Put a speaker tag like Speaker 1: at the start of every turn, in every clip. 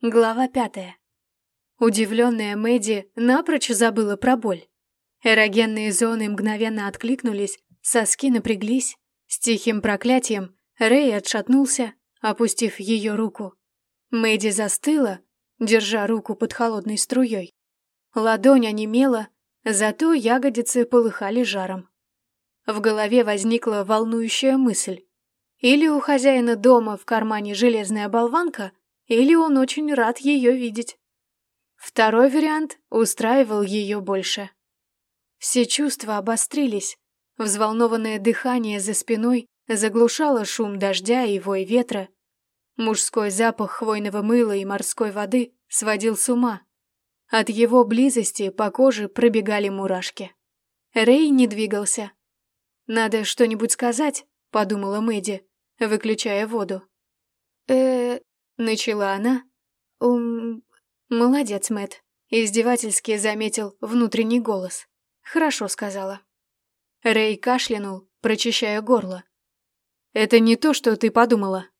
Speaker 1: Глава пятая. Удивленная Мэдди напрочь забыла про боль. Эрогенные зоны мгновенно откликнулись, соски напряглись. С тихим проклятием Рэй отшатнулся, опустив ее руку. Мэдди застыла, держа руку под холодной струей. Ладонь онемела, зато ягодицы полыхали жаром. В голове возникла волнующая мысль. Или у хозяина дома в кармане железная болванка, или он очень рад ее видеть. Второй вариант устраивал ее больше. Все чувства обострились, взволнованное дыхание за спиной заглушало шум дождя и вой ветра. Мужской запах хвойного мыла и морской воды сводил с ума. От его близости по коже пробегали мурашки. Рэй не двигался. «Надо что-нибудь сказать», — подумала Мэдди, выключая воду. э Начала она. «Ум... Молодец, Мэт. Издевательски заметил внутренний голос. «Хорошо», — сказала. Рэй кашлянул, прочищая горло. «Это не то, что ты подумала».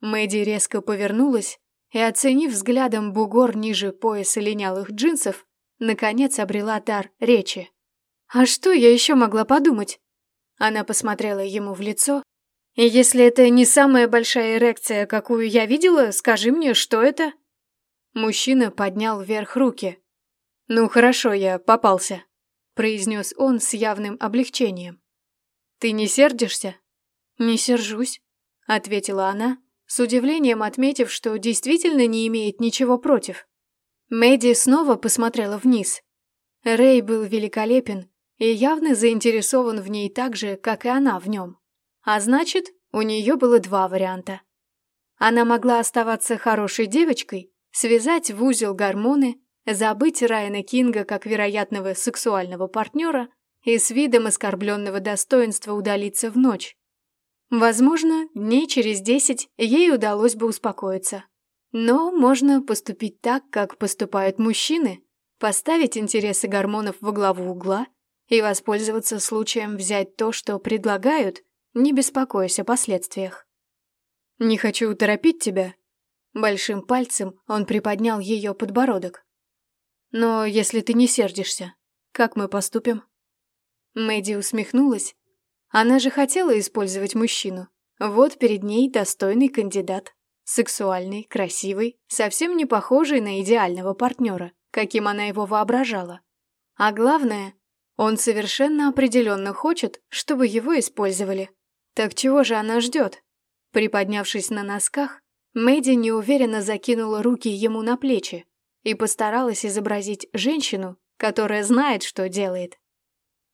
Speaker 1: Мэдди резко повернулась и, оценив взглядом бугор ниже пояса линялых джинсов, наконец обрела дар речи. «А что я еще могла подумать?» Она посмотрела ему в лицо и если это не самая большая эрекция, какую я видела, скажи мне, что это?» Мужчина поднял вверх руки. «Ну хорошо, я попался», — произнес он с явным облегчением. «Ты не сердишься?» «Не сержусь», — ответила она, с удивлением отметив, что действительно не имеет ничего против. Мэдди снова посмотрела вниз. Рэй был великолепен и явно заинтересован в ней так же, как и она в нем. А значит, у нее было два варианта. Она могла оставаться хорошей девочкой, связать в узел гормоны, забыть Райана Кинга как вероятного сексуального партнера и с видом оскорбленного достоинства удалиться в ночь. Возможно, дней через десять ей удалось бы успокоиться. Но можно поступить так, как поступают мужчины, поставить интересы гормонов во главу угла и воспользоваться случаем взять то, что предлагают, не беспокойся о последствиях. «Не хочу торопить тебя». Большим пальцем он приподнял ее подбородок. «Но если ты не сердишься, как мы поступим?» Мэдди усмехнулась. Она же хотела использовать мужчину. Вот перед ней достойный кандидат. Сексуальный, красивый, совсем не похожий на идеального партнера, каким она его воображала. А главное, он совершенно определенно хочет, чтобы его использовали. Так чего же она ждет? Приподнявшись на носках, Мэдди неуверенно закинула руки ему на плечи и постаралась изобразить женщину, которая знает, что делает.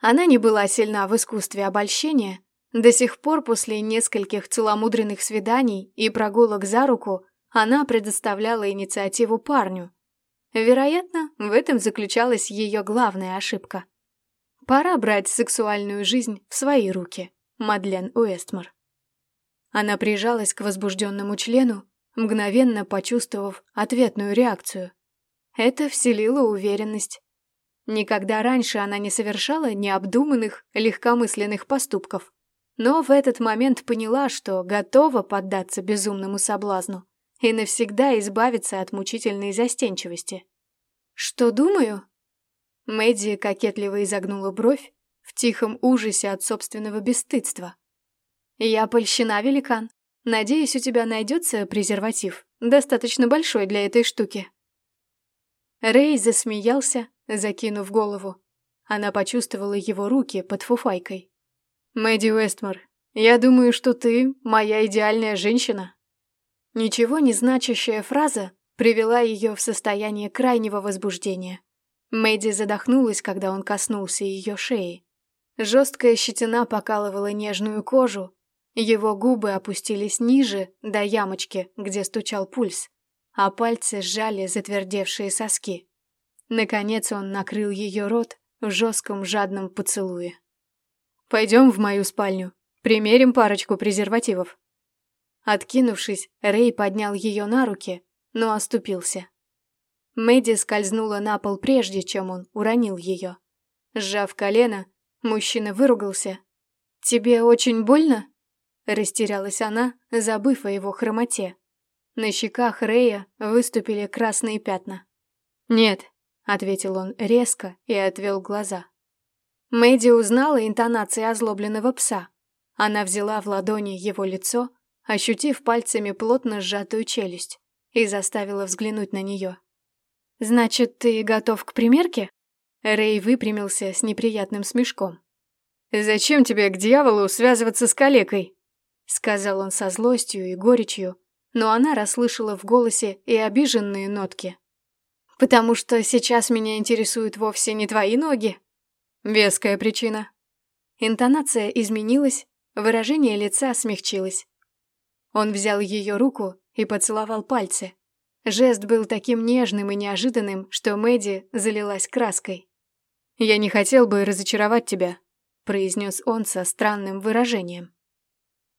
Speaker 1: Она не была сильна в искусстве обольщения, до сих пор после нескольких целомудренных свиданий и прогулок за руку она предоставляла инициативу парню. Вероятно, в этом заключалась ее главная ошибка. Пора брать сексуальную жизнь в свои руки. Мадлен Уэстмор. Она прижалась к возбужденному члену, мгновенно почувствовав ответную реакцию. Это вселило уверенность. Никогда раньше она не совершала необдуманных, легкомысленных поступков, но в этот момент поняла, что готова поддаться безумному соблазну и навсегда избавиться от мучительной застенчивости. «Что думаю?» Мэдди кокетливо изогнула бровь, в тихом ужасе от собственного бесстыдства. «Я польщена, великан. Надеюсь, у тебя найдется презерватив, достаточно большой для этой штуки». Рэй засмеялся, закинув голову. Она почувствовала его руки под фуфайкой. «Мэдди Уэстмор, я думаю, что ты моя идеальная женщина». Ничего не значащая фраза привела ее в состояние крайнего возбуждения. Мэдди задохнулась, когда он коснулся ее шеи. Жесткая щетина покалывала нежную кожу, его губы опустились ниже, до ямочки, где стучал пульс, а пальцы сжали затвердевшие соски. Наконец он накрыл ее рот в жестком жадном поцелуе. «Пойдем в мою спальню, примерим парочку презервативов». Откинувшись, Рэй поднял ее на руки, но оступился. Мэдди скользнула на пол прежде, чем он уронил ее. Сжав колено, Мужчина выругался. «Тебе очень больно?» Растерялась она, забыв о его хромоте. На щеках Рэя выступили красные пятна. «Нет», — ответил он резко и отвел глаза. Мэдди узнала интонации озлобленного пса. Она взяла в ладони его лицо, ощутив пальцами плотно сжатую челюсть, и заставила взглянуть на нее. «Значит, ты готов к примерке?» Рэй выпрямился с неприятным смешком. «Зачем тебе к дьяволу связываться с калекой?» Сказал он со злостью и горечью, но она расслышала в голосе и обиженные нотки. «Потому что сейчас меня интересуют вовсе не твои ноги?» «Веская причина». Интонация изменилась, выражение лица смягчилось. Он взял ее руку и поцеловал пальцы. Жест был таким нежным и неожиданным, что Мэдди залилась краской. «Я не хотел бы разочаровать тебя», — произнес он со странным выражением.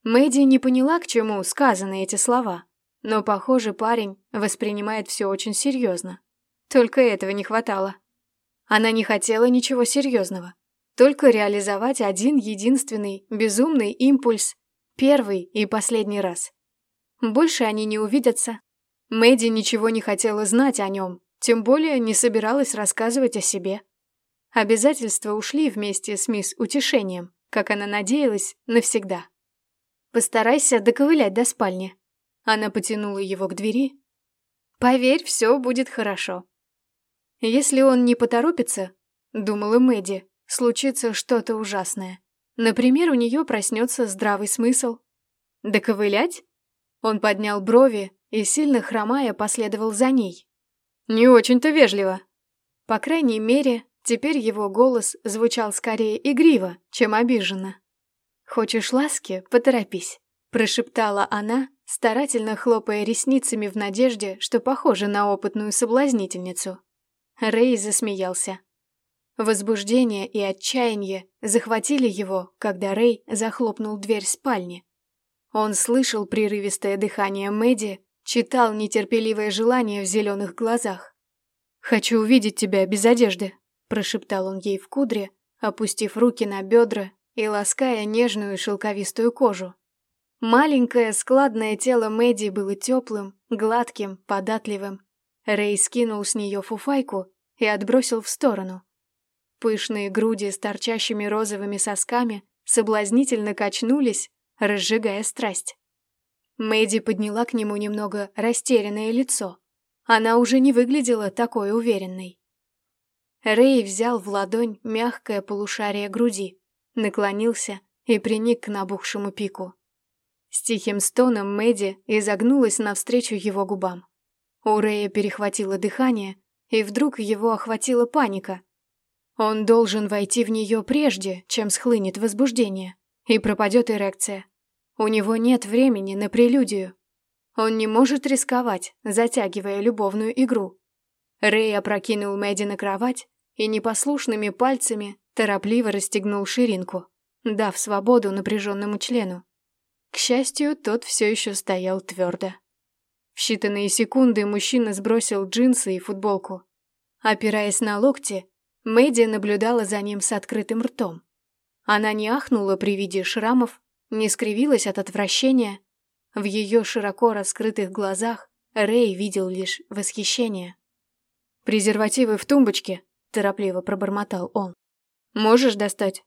Speaker 1: Мэдди не поняла, к чему сказаны эти слова, но, похоже, парень воспринимает все очень серьезно. Только этого не хватало. Она не хотела ничего серьезного, только реализовать один единственный безумный импульс первый и последний раз. Больше они не увидятся. Мэдди ничего не хотела знать о нем, тем более не собиралась рассказывать о себе. Обязательства ушли вместе с мисс Утешением, как она надеялась, навсегда. «Постарайся доковылять до спальни». Она потянула его к двери. «Поверь, все будет хорошо». Если он не поторопится, думала Мэдди, случится что-то ужасное. Например, у нее проснется здравый смысл. «Доковылять?» Он поднял брови и, сильно хромая, последовал за ней. «Не очень-то вежливо». По крайней мере, Теперь его голос звучал скорее игриво, чем обиженно. «Хочешь ласки? Поторопись», — прошептала она, старательно хлопая ресницами в надежде, что похожа на опытную соблазнительницу. Рэй засмеялся. Возбуждение и отчаяние захватили его, когда Рэй захлопнул дверь спальни. Он слышал прерывистое дыхание Мэдди, читал нетерпеливое желание в зеленых глазах. «Хочу увидеть тебя без одежды», прошептал он ей в кудре, опустив руки на бедра и лаская нежную шелковистую кожу. Маленькое складное тело Мэдди было теплым, гладким, податливым. Рэй скинул с нее фуфайку и отбросил в сторону. Пышные груди с торчащими розовыми сосками соблазнительно качнулись, разжигая страсть. Мэдди подняла к нему немного растерянное лицо. Она уже не выглядела такой уверенной. Рэй взял в ладонь мягкое полушарие груди, наклонился и приник к набухшему пику. С тихим стоном Мэдди изогнулась навстречу его губам. У Рэя перехватило дыхание, и вдруг его охватила паника. Он должен войти в нее прежде, чем схлынет возбуждение, и пропадет эрекция. У него нет времени на прелюдию. Он не может рисковать, затягивая любовную игру. Рэй опрокинул Мэдди на кровать и непослушными пальцами торопливо расстегнул ширинку, дав свободу напряженному члену. К счастью, тот все еще стоял твердо. В считанные секунды мужчина сбросил джинсы и футболку. Опираясь на локти, Мэдди наблюдала за ним с открытым ртом. Она не ахнула при виде шрамов, не скривилась от отвращения. В ее широко раскрытых глазах Рэй видел лишь восхищение. «Презервативы в тумбочке», торопливо пробормотал он. «Можешь достать?»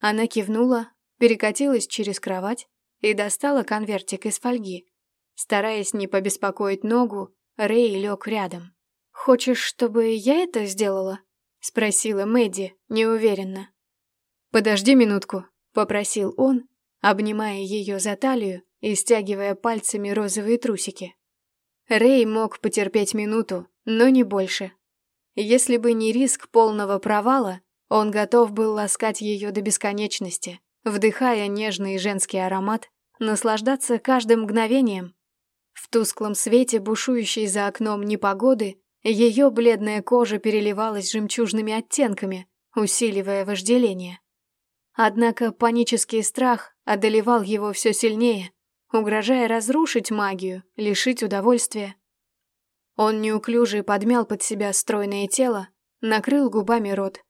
Speaker 1: Она кивнула, перекатилась через кровать и достала конвертик из фольги. Стараясь не побеспокоить ногу, Рэй лег рядом. «Хочешь, чтобы я это сделала?» — спросила Мэдди неуверенно. «Подожди минутку», — попросил он, обнимая ее за талию и стягивая пальцами розовые трусики. Рэй мог потерпеть минуту, но не больше. Если бы не риск полного провала, он готов был ласкать ее до бесконечности, вдыхая нежный женский аромат, наслаждаться каждым мгновением. В тусклом свете, бушующей за окном непогоды, ее бледная кожа переливалась жемчужными оттенками, усиливая вожделение. Однако панический страх одолевал его все сильнее, угрожая разрушить магию, лишить удовольствия. Он неуклюже подмял под себя стройное тело, накрыл губами рот.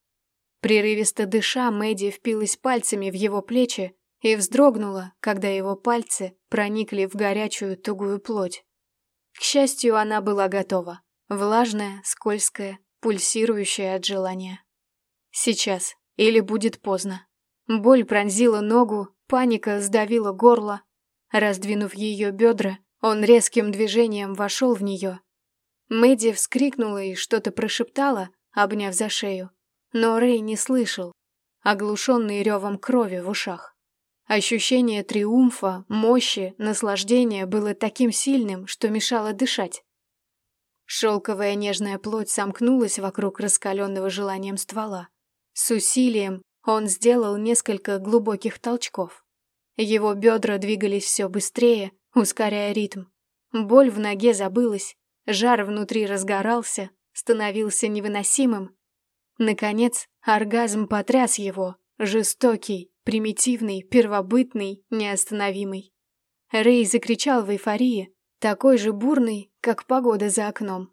Speaker 1: Прерывисто дыша, Мэдди впилась пальцами в его плечи и вздрогнула, когда его пальцы проникли в горячую тугую плоть. К счастью, она была готова. Влажная, скользкая, пульсирующая от желания. Сейчас. Или будет поздно. Боль пронзила ногу, паника сдавила горло. Раздвинув ее бедра, он резким движением вошел в нее. Мэдди вскрикнула и что-то прошептала, обняв за шею. Но Рэй не слышал, оглушенный ревом крови в ушах. Ощущение триумфа, мощи, наслаждения было таким сильным, что мешало дышать. Шелковая нежная плоть сомкнулась вокруг раскаленного желанием ствола. С усилием он сделал несколько глубоких толчков. Его бедра двигались все быстрее, ускоряя ритм. Боль в ноге забылась, жар внутри разгорался, становился невыносимым. Наконец, оргазм потряс его, жестокий, примитивный, первобытный, неостановимый. Рэй закричал в эйфории, такой же бурный, как погода за окном.